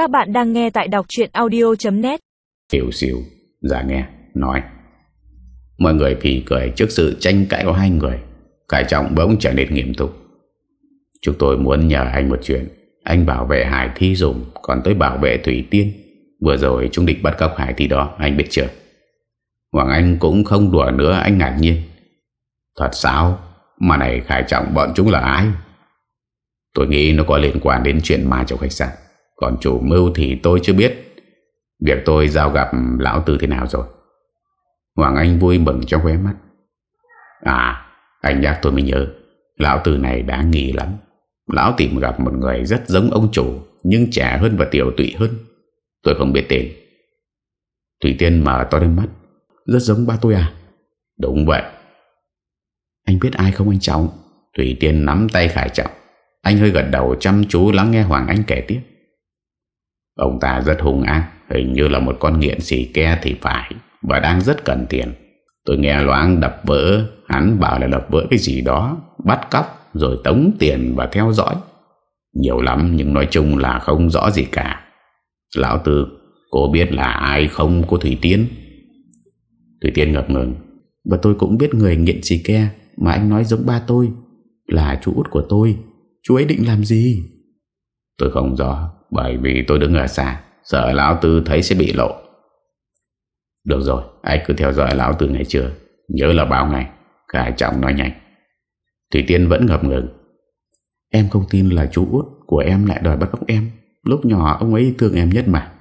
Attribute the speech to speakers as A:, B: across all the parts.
A: Các bạn đang nghe tại đọc chuyện audio.net
B: Tiểu siêu, Giả dạ nghe Nói. Mọi người phì cười trước sự tranh cãi của hai người Cải trọng bỗng trở nên nghiêm túc. Chúng tôi muốn nhờ anh một chuyện. Anh bảo vệ Hải Thi dùng Còn tôi bảo vệ Thủy Tiên. Vừa rồi chúng địch bắt cóc Hải Thi đó Anh biết chưa? Hoàng Anh cũng không đùa nữa anh ngạc nhiên. Thật sao? Mà này Khải Trọng bọn chúng là ai? Tôi nghĩ nó có liên quan đến chuyện ma trong khách sạn. Còn chủ mưu thì tôi chưa biết. Việc tôi giao gặp lão tư thế nào rồi? Hoàng Anh vui mừng trong khóe mắt. À Anh nhắc tôi mới nhớ, Lão tư này đã nghỉ lắm. Lão tìm gặp một người rất giống ông chủ, Nhưng trẻ hơn và tiểu tụy hơn. Tôi không biết tên. Thủy Tiên mở to đôi mắt. Rất giống ba tôi à? Đúng vậy. Anh biết ai không anh Trọng? Thủy Tiên nắm tay Khải Trọng. Anh hơi gật đầu chăm chú lắng nghe Hoàng Anh kể tiếp. Ông ta rất hung ác, Hình như là một con nghiện xì ke thì phải, Và đang rất cần tiền. Tôi nghe loáng đập vỡ, Hắn bảo là đập vỡ cái gì đó, Bắt cóc, rồi tống tiền và theo dõi. Nhiều lắm, nhưng nói chung là không rõ gì cả. Lão Tư, Cô biết là ai không, Cô Thủy Tiên? Thủy Tiên ngập ngừng. Và tôi cũng biết người nghiện xì ke, Mà anh nói giống ba tôi, Là chú út của tôi. Chú ấy định làm gì? Tôi không rõ, Bởi vì tôi đứng ở xa. Sợ Lão Tư thấy sẽ bị lộ. Được rồi Anh cứ theo dõi Lão Tư ngày chưa Nhớ là báo ngày. Khải Trọng nói nhanh. Thủy Tiên vẫn ngập ngừng. Em không tin là chú út của em lại đòi bắt cóc em. Lúc nhỏ ông ấy thương em nhất mà.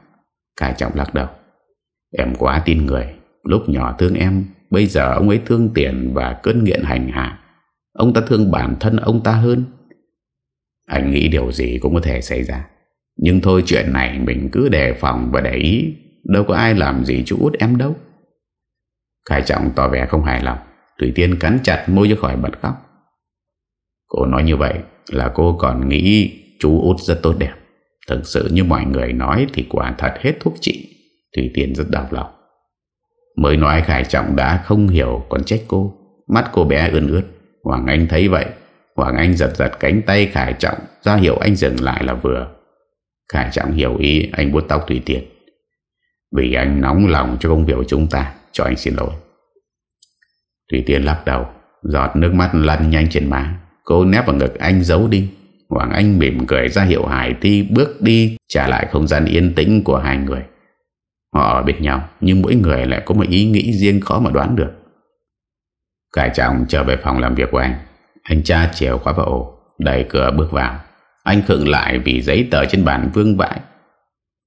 B: Khải Trọng lắc đầu. Em quá tin người. Lúc nhỏ thương em, Bây giờ ông ấy thương tiền và cơn nghiện hành hạ. Ông ta thương bản thân ông ta hơn. Anh nghĩ điều gì cũng có thể xảy ra. Nhưng thôi chuyện này mình cứ đề phòng và để ý. Đâu có ai làm gì chú út em đâu. Khải Trọng tỏ vẻ không hài lòng. Thủy Tiên cắn chặt môi cho khỏi bật khóc. Cô nói như vậy là cô còn nghĩ chú út rất tốt đẹp. Thực sự như mọi người nói thì quả thật hết thuốc trị. Thủy Tiên rất đau lòng. Mới nói Khải Trọng đã không hiểu còn trách cô. Mắt cô bé ươn ướt. Hoàng Anh thấy vậy Hoàng Anh giật giật cánh tay Khải Trọng, ra hiệu anh dừng lại là vừa Khải Trọng hiểu ý, anh bút tóc Thủy Tiên Vì anh nóng lòng cho công việc của chúng ta, Cho anh xin lỗi Thủy Tiên lắc đầu, Giọt nước mắt lăn nhanh trên má Cô nép vào ngực anh giấu đi Hoàng Anh mỉm cười ra hiệu Hải Thi bước đi, trả lại không gian yên tĩnh của hai người. Họ ở bên nhau, nhưng mỗi người lại có một ý nghĩ riêng khó mà đoán được. Cải trọng trở về phòng làm việc của anh. Anh cha chèo khóa vào ổ, đẩy cửa bước vào. Anh khựng lại vì giấy tờ trên bàn vương vãi.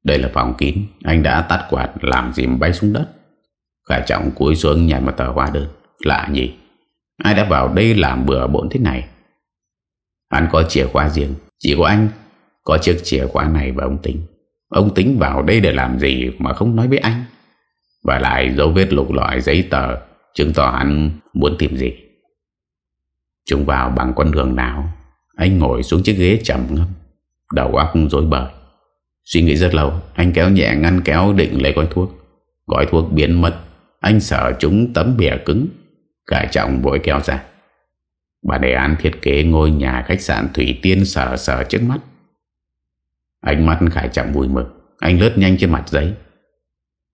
B: Đây là phòng kín, anh đã tắt quạt làm dìm bay xuống đất. Khả trọng cúi xuống nhảy một tờ hóa đơn. Lạ nhỉ? Ai đã vào đây làm bừa bộn thế này? Hắn có chìa khóa riêng Chỉ có anh Có chiếc chìa khóa này và ông Tính Ông Tính vào đây để làm gì mà không nói với anh Và lại dấu vết lục lọi giấy tờ Chứng tỏ hắn muốn tìm gì Chúng vào bằng con đường nào, Anh ngồi xuống chiếc ghế trầm ngâm, Đầu óc rối bời. Suy nghĩ rất lâu, Anh kéo nhẹ ngăn kéo định lấy gói thuốc. Gói thuốc biến mất, Anh sợ chúng tấm bìa cứng Cả trọng vội kéo ra. Bà đề án thiết kế ngôi nhà khách sạn Thủy Tiên sờ sờ trước mắt. Ánh mắt Khải Trọng vui mừng, Anh lướt nhanh trên mặt giấy.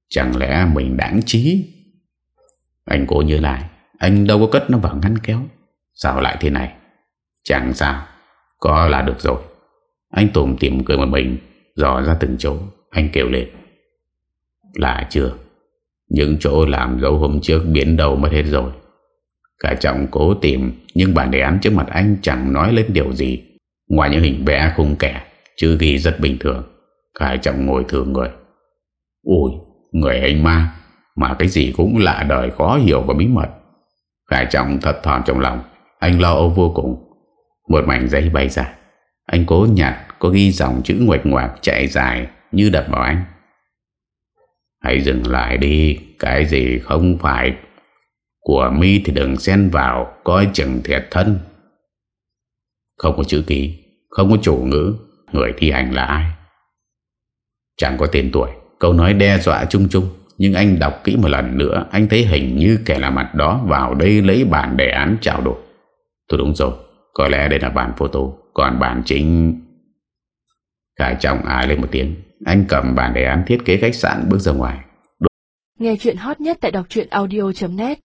B: Chẳng lẽ mình đáng trí? Anh cố nhớ lại, Anh đâu có cất nó vào ngăn kéo. Sao lại thế này? Chẳng sao, Có là được rồi. Anh Tùng tìm cười một mình, Dò ra từng chỗ, Anh kêu lên. Là chưa? Những chỗ làm dấu hôm trước biến đầu mất hết rồi. Cả trọng cố tìm, Nhưng bản đề án trước mặt anh chẳng nói lên điều gì. Ngoài những hình vẽ khung kẻ Chứ ghi rất bình thường. Cả trọng ngồi thường người. Ui người anh ma, Mà cái gì cũng lạ đời khó hiểu và bí mật. Khải trọng thật thòn trong lòng. Anh lo âu vô cùng. Một mảnh giấy bay ra. Anh cố nhặt có ghi dòng chữ ngoạch ngoạc chạy dài Như đập vào anh. Hãy dừng lại đi, Cái gì không phải của mi thì đừng xen vào, Coi chừng thiệt thân. Không có chữ ký, Không có chủ ngữ, Người thi hành là ai? Chẳng có tên tuổi, Câu nói đe dọa chung chung, Nhưng anh đọc kỹ một lần nữa, Anh thấy hình như kẻ là mặt đó vào đây lấy bản đề án trao đổi. Tôi đúng rồi. Có lẽ đây là bản photo, Còn bản chính. Khải trọng ai lên một tiếng. Anh cầm bản đề án thiết kế khách sạn bước ra ngoài.
A: Nghe chuyện hot nhất tại đọc audio.net